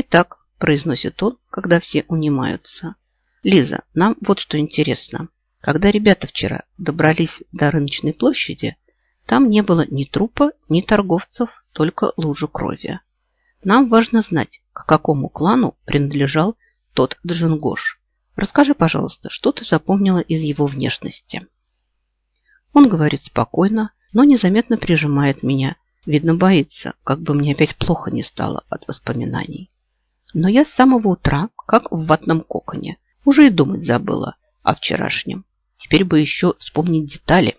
Итак, произносит он, когда все унимаются. Лиза, нам вот что интересно. Когда ребята вчера добрались до рыночной площади, там не было ни трупа, ни торговцев, только лужу крови. Нам важно знать, к какому клану принадлежал тот Джингош. Расскажи, пожалуйста, что ты запомнила из его внешности? Он говорит спокойно, но незаметно прижимает меня. Видно, боится, как бы мне опять плохо не стало от воспоминаний. Но я с самого утра, как в ватном коконе, уже и думать забыла о вчерашнем. Теперь бы еще вспомнить детали.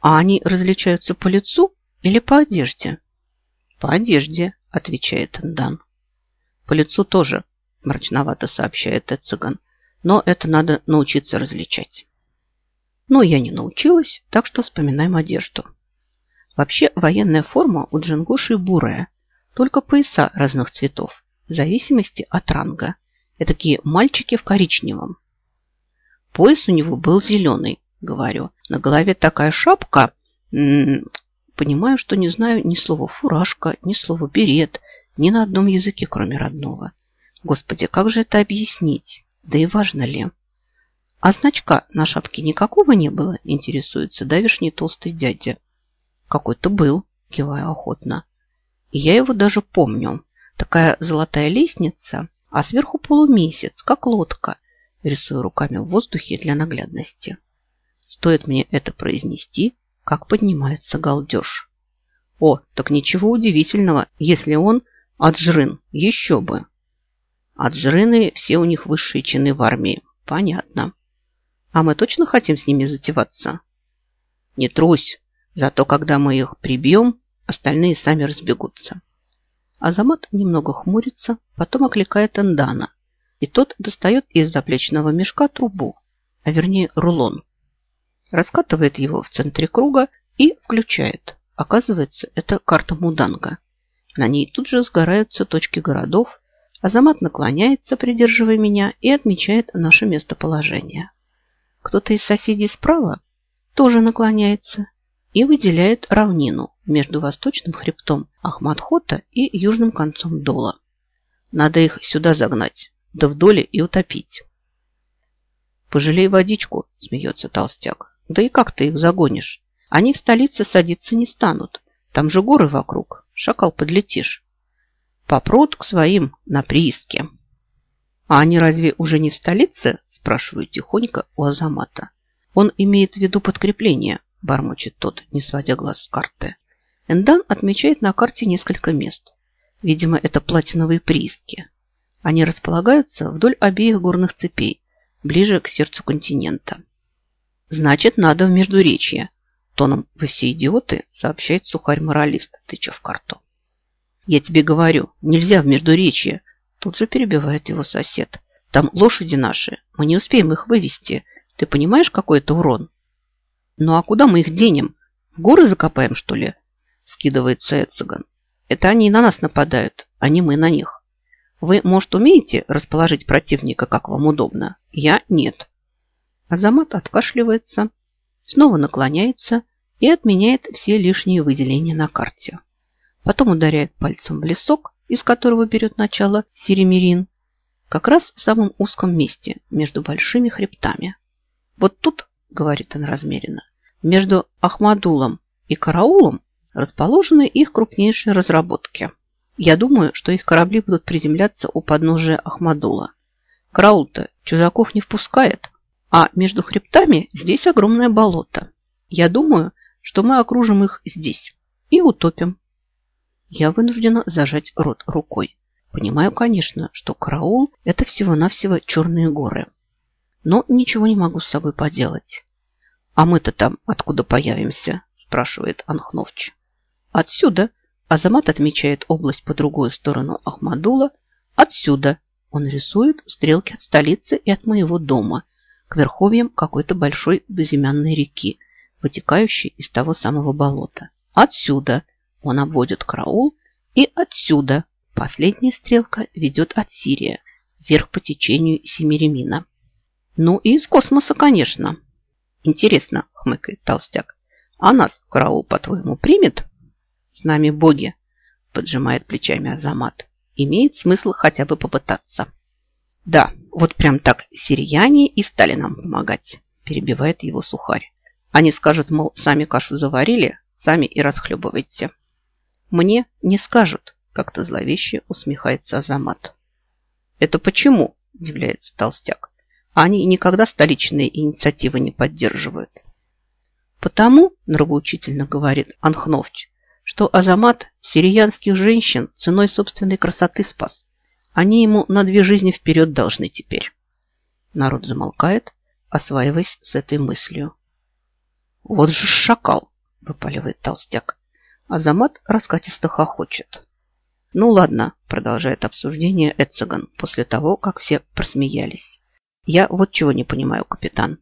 А они различаются по лицу или по одежде? По одежде, отвечает Эндан. По лицу тоже, мрачновато сообщает Эциган. Но это надо научиться различать. Но я не научилась, так что вспоминаем одежду. Вообще военная форма у джингуши бурая, только пояса разных цветов, в зависимости от ранга. Это такие мальчики в коричневом. Пояс у него был зеленый, говорю. На голове такая шапка. М м-м, -м -м, понимаю, что не знаю ни слова фуражка, ни слова берет, ни на одном языке, кроме родного. Господи, как же это объяснить? Да и важно ли? А значка на шапке никакого не было, интересуется давишний толстый дядя. Какой-то был, киваю охотно. И я его даже помню. Такая золотая лестница, а сверху полумесяц, как лодка. Рисую руками в воздухе для наглядности. Стоит мне это произнести, как поднимается галдеж. О, так ничего удивительного, если он аджрын, еще бы. Аджрыны все у них высшие чины в армии. Понятно. А мы точно хотим с ними затеваться? Не трусь. Зато когда мы их прибьем, остальные сами разбегутся. Азамат немного хмурится, потом окликает Эндана, и тот достает из заплечного мешка трубу, а вернее рулон. Раскатывает его в центре круга и включает. Оказывается, это карта Муданга. На ней тут же сгораются точки городов. Азамат наклоняется, придерживая меня, и отмечает наше местоположение. Кто-то из соседей справа тоже наклоняется и выделяет равнину между восточным хребтом Ахмадхота и южным концом Дола. Надо их сюда загнать, да вдоль и утопить. «Пожалей водичку», – смеется толстяк. «Да и как ты их загонишь? Они в столице садиться не станут. Там же горы вокруг. Шакал подлетишь. Попрут к своим на прииске». «А они разве уже не в столице?» Спрашиваю тихонько у Азамата. Он имеет в виду подкрепление, бормочет тот, не сводя глаз с карты. Эндан отмечает на карте несколько мест. Видимо, это платиновые прииски. Они располагаются вдоль обеих горных цепей, ближе к сердцу континента. Значит, надо в Междуречье. Тоном «Вы все идиоты», сообщает сухарь-моралист, тыча в карту. «Я тебе говорю, нельзя в Междуречье», тут же перебивает его сосед. Там лошади наши. Мы не успеем их вывести. Ты понимаешь, какой это урон? Ну а куда мы их денем? В горы закопаем, что ли? Скидывается Эциган. Это они на нас нападают, а не мы на них. Вы, может, умеете расположить противника, как вам удобно? Я нет. Азамат откашливается, снова наклоняется и отменяет все лишние выделения на карте. Потом ударяет пальцем в лесок, из которого берет начало сиремирин, как раз в самом узком месте, между большими хребтами. Вот тут, говорит он размеренно, между Ахмадулом и Караулом расположены их крупнейшие разработки. Я думаю, что их корабли будут приземляться у подножия Ахмадула. Караул-то чужаков не впускает, а между хребтами здесь огромное болото. Я думаю, что мы окружим их здесь и утопим. Я вынуждена зажать рот рукой. Понимаю, конечно, что караул – это всего-навсего черные горы. Но ничего не могу с собой поделать. «А мы-то там откуда появимся?» – спрашивает Анхновч. «Отсюда». Азамат отмечает область по другую сторону Ахмадула. «Отсюда». Он рисует стрелки от столицы и от моего дома к верховьям какой-то большой безымянной реки, вытекающей из того самого болота. «Отсюда». Он обводит караул. «И отсюда». Последняя стрелка ведет от Сирии, вверх по течению Семиремина. Ну и из космоса, конечно. Интересно, хмыкает толстяк. А нас караул, по-твоему, примет? С нами боги, поджимает плечами Азамат. имеет смысл хотя бы попытаться. Да, вот прям так сирияне и стали нам помогать, перебивает его сухарь. Они скажут, мол, сами кашу заварили, сами и расхлебывайте. Мне не скажут, как-то зловеще усмехается Азамат. Это почему? Удивляется толстяк. Они никогда столичные инициативы не поддерживают. Потому, нравоучительно говорит Анхновч, что Азамат сириянских женщин ценой собственной красоты спас. Они ему на две жизни вперед должны теперь. Народ замолкает, осваиваясь с этой мыслью. Вот же шакал, выпаливает толстяк. Азамат раскатисто хохочет. Ну ладно, продолжает обсуждение Эцеган после того, как все просмеялись. Я вот чего не понимаю, капитан.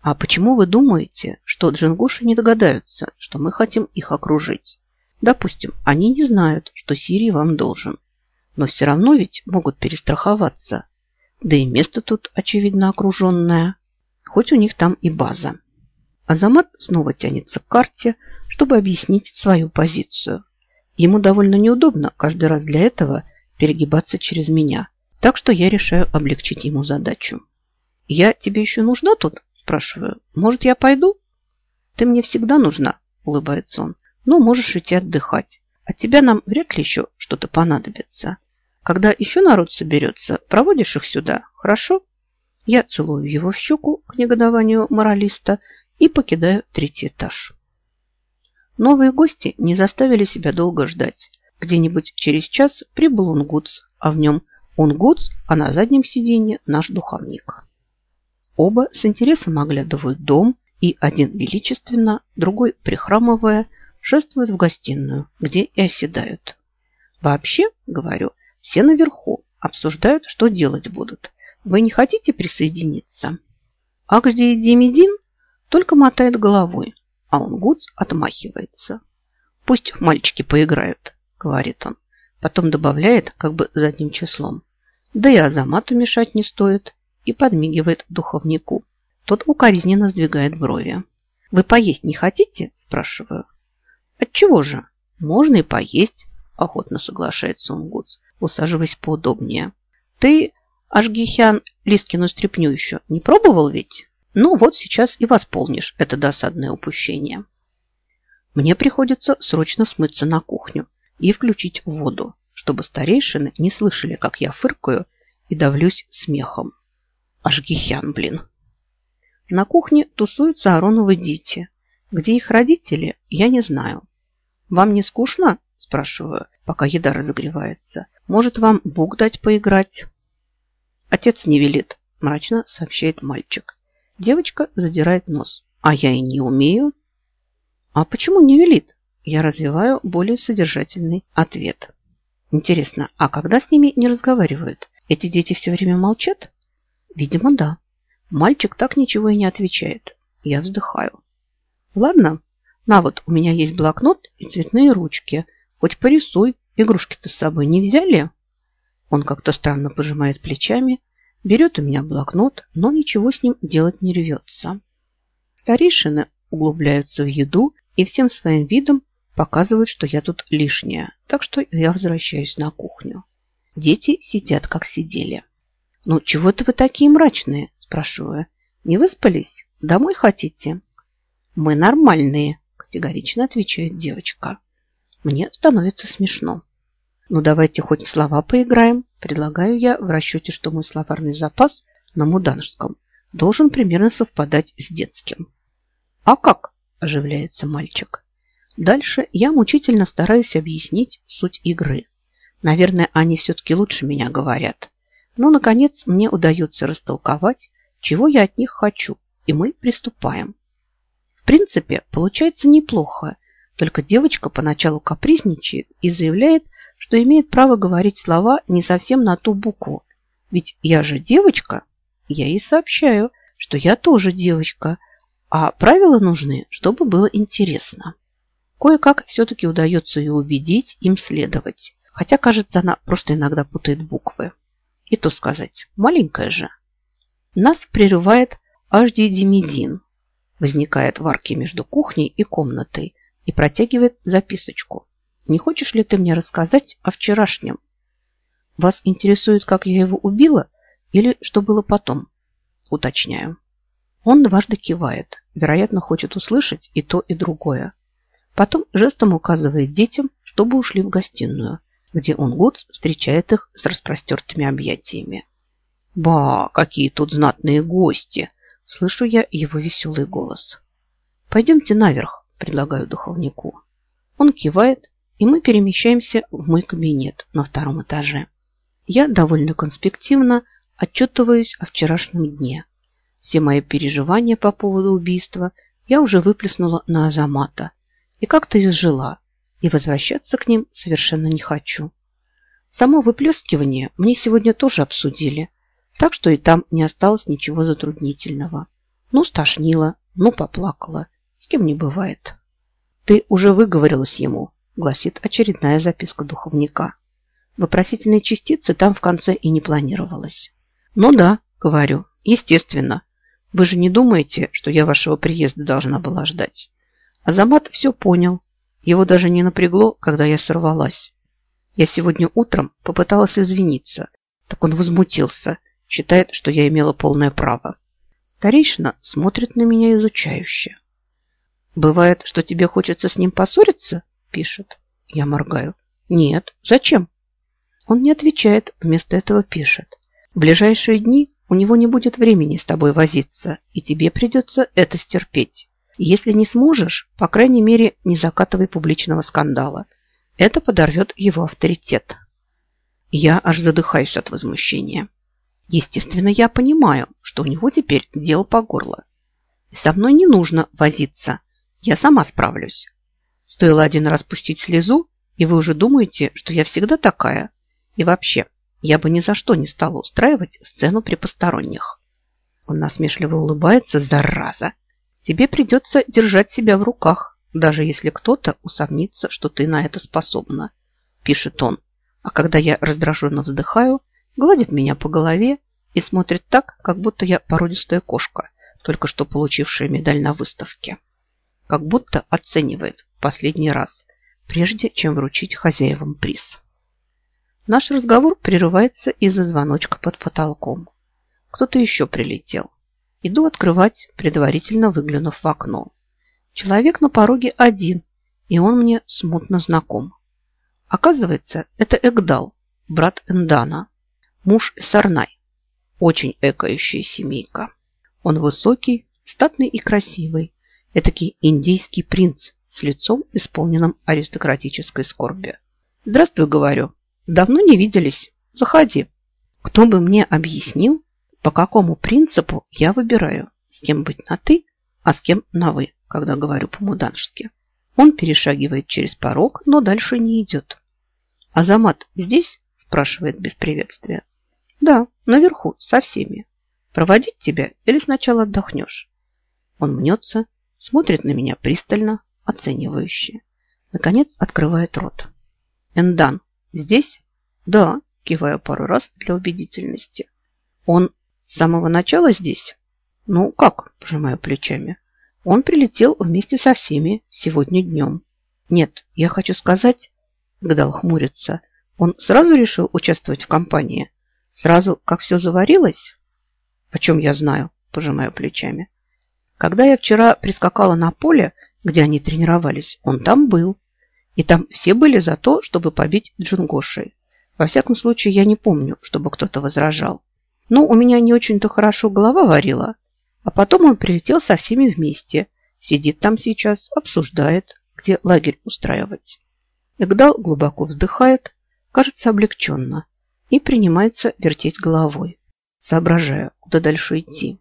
А почему вы думаете, что джингуши не догадаются, что мы хотим их окружить? Допустим, они не знают, что Сирий вам должен. Но все равно ведь могут перестраховаться. Да и место тут, очевидно, окруженное. Хоть у них там и база. Азамат снова тянется к карте, чтобы объяснить свою позицию. Ему довольно неудобно каждый раз для этого перегибаться через меня, так что я решаю облегчить ему задачу. «Я тебе еще нужна тут?» – спрашиваю. «Может, я пойду?» «Ты мне всегда нужна», – улыбается он. «Ну, можешь идти отдыхать. От тебя нам вряд ли еще что-то понадобится. Когда еще народ соберется, проводишь их сюда, хорошо?» Я целую его в щеку к негодованию моралиста и покидаю третий этаж. Новые гости не заставили себя долго ждать. Где-нибудь через час прибыл Унгутс, а в нем Унгутс, а на заднем сиденье наш духовник. Оба с интересом оглядывают дом, и один величественно, другой, прихрамывая, шествует в гостиную, где и оседают. Вообще, говорю, все наверху обсуждают, что делать будут. Вы не хотите присоединиться? А где Демидин, только мотает головой, а он Гудс отмахивается. «Пусть мальчики поиграют», — говорит он. Потом добавляет как бы задним числом. Да и Азамату мешать не стоит. И подмигивает духовнику. Тот укоризненно сдвигает брови. «Вы поесть не хотите?» – спрашиваю. «Отчего же? Можно и поесть», – охотно соглашается Унгутс, усаживаясь поудобнее. «Ты, Ашгихян, Лискину стряпню еще не пробовал ведь?» Ну вот сейчас и восполнишь это досадное упущение. Мне приходится срочно смыться на кухню и включить воду, чтобы старейшины не слышали, как я фыркаю и давлюсь смехом. Аж гихян, блин. На кухне тусуются Ароновы дети. Где их родители, я не знаю. Вам не скучно? Спрашиваю, пока еда разогревается. Может, вам бук дать поиграть? Отец не велит, мрачно сообщает мальчик. Девочка задирает нос. А я и не умею. А почему не велит? Я развиваю более содержательный ответ. Интересно, а когда с ними не разговаривают? Эти дети все время молчат? Видимо, да. Мальчик так ничего и не отвечает. Я вздыхаю. Ладно, на вот, у меня есть блокнот и цветные ручки. Хоть порисуй, игрушки-то с собой не взяли? Он как-то странно пожимает плечами, Берет у меня блокнот, но ничего с ним делать не рвется. Старейшины углубляются в еду и всем своим видом показывают, что я тут лишняя, так что я возвращаюсь на кухню. Дети сидят, как сидели. «Ну, чего-то вы такие мрачные?» – спрашиваю. «Не выспались? Домой хотите?» «Мы нормальные», – категорично отвечает девочка. Мне становится смешно. «Ну, давайте хоть слова поиграем», – предлагаю я в расчете, что мой словарный запас на муданжском должен примерно совпадать с детским. «А как?» – оживляется мальчик. Дальше я мучительно стараюсь объяснить суть игры. Наверное, они все-таки лучше меня говорят. Но, наконец, мне удается растолковать, чего я от них хочу, и мы приступаем. Принципе, получается неплохо, только девочка поначалу капризничает и заявляет, что имеет право говорить слова не совсем на ту букву. Ведь я же девочка. Я ей сообщаю, что я тоже девочка, а правила нужны, чтобы было интересно. Кое-как все-таки удается ее убедить им следовать. Хотя, кажется, она просто иногда путает буквы. И то сказать, маленькая же. Нас прерывает Ажди Демидин. Возникает в арке между кухней и комнатой и протягивает записочку. Не хочешь ли ты мне рассказать о вчерашнем? вас интересует, как я его убила или что было потом? Уточняю. Он дважды кивает, вероятно, хочет услышать и то, и другое. Потом жестом указывает детям, чтобы ушли в гостиную, где он Гудс встречает их с распростертыми объятиями. «Ба, какие тут знатные гости!» Слышу я его веселый голос. «Пойдемте наверх», – предлагаю духовнику. Он кивает, и мы перемещаемся в мой кабинет на втором этаже. Я довольно конспективно отчетываюсь о вчерашнем дне. Все мои переживания по поводу убийства я уже выплеснула на Азамата и как-то изжила, и возвращаться к ним совершенно не хочу. Само выплескивание мне сегодня тоже обсудили, так что и там не осталось ничего затруднительного. Ну, стошнило, ну, поплакала. С кем не бывает. Ты уже выговорилась ему, гласит очередная записка духовника. Вопросительной частицы там в конце и не планировалось. Ну да, говорю, естественно. Вы же не думаете, что я вашего приезда должна была ждать? Азамат все понял. Его даже не напрягло, когда я сорвалась. Я сегодня утром попыталась извиниться, так он возмутился Считает, что я имела полное право. Старейшина смотрит на меня изучающе. «Бывает, что тебе хочется с ним поссориться?» – пишет. Я моргаю. «Нет. Зачем?» Он не отвечает, вместо этого пишет. «В ближайшие дни у него не будет времени с тобой возиться, и тебе придется это стерпеть. Если не сможешь, по крайней мере, не закатывай публичного скандала. Это подорвет его авторитет». Я аж задыхаюсь от возмущения. Естественно, я понимаю, что у него теперь дело по горло. И со мной не нужно возиться. Я сама справлюсь. Стоило один раз пустить слезу, и вы уже думаете, что я всегда такая. И вообще, я бы ни за что не стала устраивать сцену при посторонних. Он насмешливо улыбается, зараза. Тебе придется держать себя в руках, даже если кто-то усомнится, что ты на это способна, пишет он. А когда я раздраженно вздыхаю, гладит меня по голове и смотрит так, как будто я породистая кошка, только что получившая медаль на выставке. Как будто оценивает в последний раз, прежде чем вручить хозяевам приз. Наш разговор прерывается из-за звоночка под потолком. Кто-то еще прилетел. Иду открывать, предварительно выглянув в окно. Человек на пороге один, и он мне смутно знаком. Оказывается, это Эгдал, брат Эндана, муж Сарнай, очень экающая семейка. Он высокий, статный и красивый, этакий индийский принц с лицом, исполненным аристократической скорби. «Здравствуй», — говорю. «Давно не виделись. Заходи». Кто бы мне объяснил, по какому принципу я выбираю, с кем быть на «ты», а с кем на «вы», когда говорю по-муданжски. Он перешагивает через порог, но дальше не идет. «Азамат здесь?» – спрашивает без приветствия. Да, наверху, со всеми. Проводить тебя или сначала отдохнешь? Он мнется, смотрит на меня пристально, оценивающе. Наконец открывает рот. Эндан, здесь? Да, киваю пару раз для убедительности. Он с самого начала здесь? Ну, как, пожимаю плечами. Он прилетел вместе со всеми сегодня днем. Нет, я хочу сказать, Гдал хмурится, он сразу решил участвовать в кампании? Сразу, как все заварилось? О чем я знаю, пожимаю плечами. Когда я вчера прискакала на поле, где они тренировались, он там был. И там все были за то, чтобы побить Джунгоши. Во всяком случае, я не помню, чтобы кто-то возражал. Ну, у меня не очень-то хорошо голова варила. А потом он прилетел со всеми вместе. Сидит там сейчас, обсуждает, где лагерь устраивать. Игдал глубоко вздыхает, кажется облегченно и принимается вертеть головой, соображая, куда дальше идти.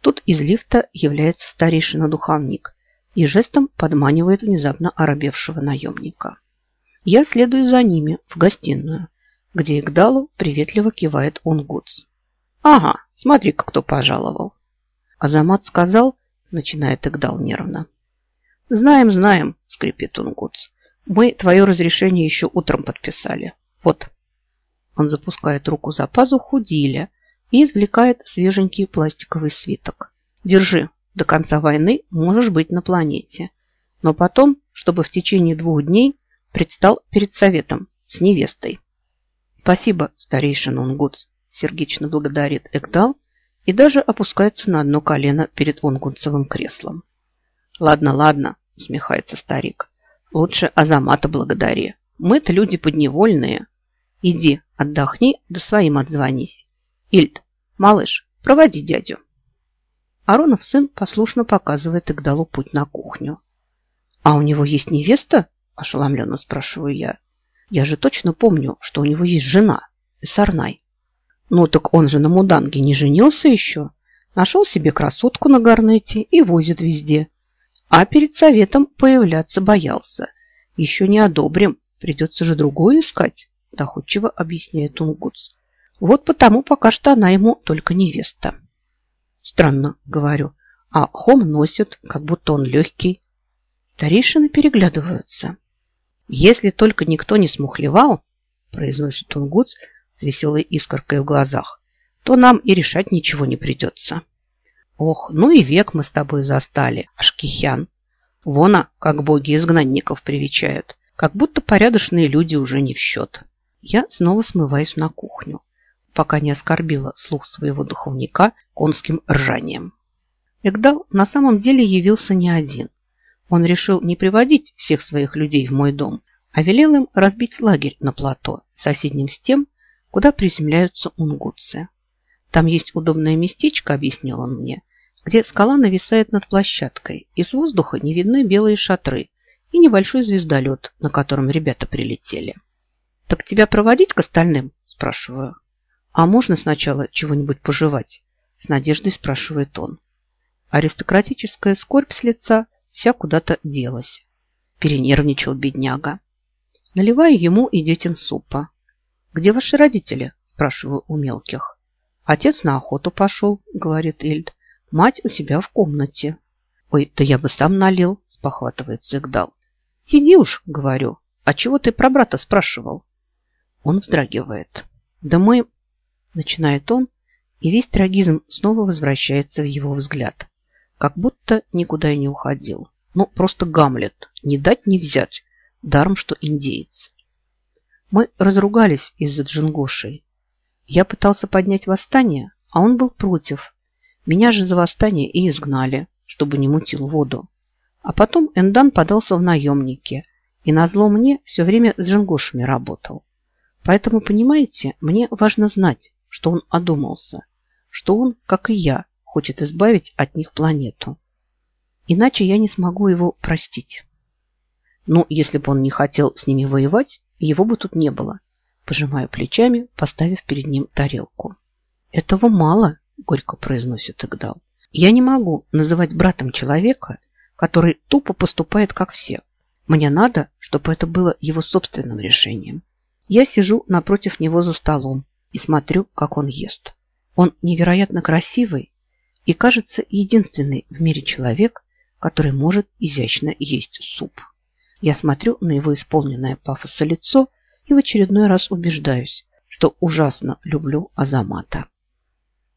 Тут из лифта является старейшина-духовник и жестом подманивает внезапно оробевшего наемника. Я следую за ними в гостиную, где Игдалу приветливо кивает Унгутс. «Ага, смотри-ка, кто пожаловал!» Азамат сказал, начинает Игдал нервно. «Знаем, знаем», — скрипит Унгутс. «Мы твое разрешение еще утром подписали. Вот». Он запускает руку за пазуху Диля и извлекает свеженький пластиковый свиток. Держи, до конца войны можешь быть на планете. Но потом, чтобы в течение двух дней предстал перед советом с невестой. Спасибо, старейшина Унгутс, сердечно благодарит Экдал и даже опускается на одно колено перед Унгутцевым креслом. Ладно, ладно, усмехается старик. Лучше Азамата благодари. Мы-то люди подневольные. Иди, отдохни, да своим отзвонись. Ильд, малыш, проводи дядю. Аронов сын послушно показывает Игдалу путь на кухню. «А у него есть невеста?» – ошеломленно спрашиваю я. «Я же точно помню, что у него есть жена, Сарнай». «Ну так он же на Муданге не женился еще. Нашел себе красотку на гарнете и возит везде. А перед советом появляться боялся. Еще не одобрим, придется же другую искать», – доходчиво объясняет Тунгутс. «Вот потому пока что она ему только невеста». «Странно», – говорю, – «а хом носит, как будто он легкий». Старейшины переглядываются. «Если только никто не смухлевал», – произносит Тунгутс с веселой искоркой в глазах, то нам и решать ничего не придется. Ох, ну и век мы с тобой застали, Ашкихян. Вон, а, как боги изгнанников привечают, как будто порядочные люди уже не в счет. Я снова смываюсь на кухню, пока не оскорбила слух своего духовника конским ржанием. Эгдал на самом деле явился не один. Он решил не приводить всех своих людей в мой дом, а велел им разбить лагерь на плато, соседним с тем, куда приземляются унгутцы. Там есть удобное местечко, объяснил он мне, где скала нависает над площадкой, и с воздуха не видны белые шатры и небольшой звездолет, на котором ребята прилетели. «Так тебя проводить к остальным?» – спрашиваю. «А можно сначала чего-нибудь пожевать?» – с надеждой спрашивает он. Аристократическая скорбь с лица – вся куда-то делась. Перенервничал бедняга. Наливаю ему и детям супа. «Где ваши родители?» – спрашиваю у мелких. «Отец на охоту пошел», – говорит Ильд. «Мать у себя в комнате». «Ой, да я бы сам налил», – спохватывается Игдал. «Сиди уж», – говорю. «А чего ты про брата спрашивал?» Он вздрагивает. «Да мы...» – начинает он, и весь трагизм снова возвращается в его взгляд как будто никуда и не уходил. Ну, просто Гамлет, не дать не взять, даром, что индеец. Мы разругались из-за Джингошей. Я пытался поднять восстание, а он был против. Меня же за восстание и изгнали, чтобы не мутил воду. А потом Эндан подался в наемники, и назло мне все время с Джингошами работал. Поэтому, понимаете, мне важно знать, что он одумался, что он, как и я, хочет избавить от них планету. Иначе я не смогу его простить. Ну, если бы он не хотел с ними воевать, его бы тут не было. Пожимаю плечами, поставив перед ним тарелку. Этого мало, горько произносит Игдал. Я не могу называть братом человека, который тупо поступает, как все. Мне надо, чтобы это было его собственным решением. Я сижу напротив него за столом и смотрю, как он ест. Он невероятно красивый и, кажется, единственный в мире человек, который может изящно есть суп. Я смотрю на его исполненное пафоса лицо и в очередной раз убеждаюсь, что ужасно люблю Азамата.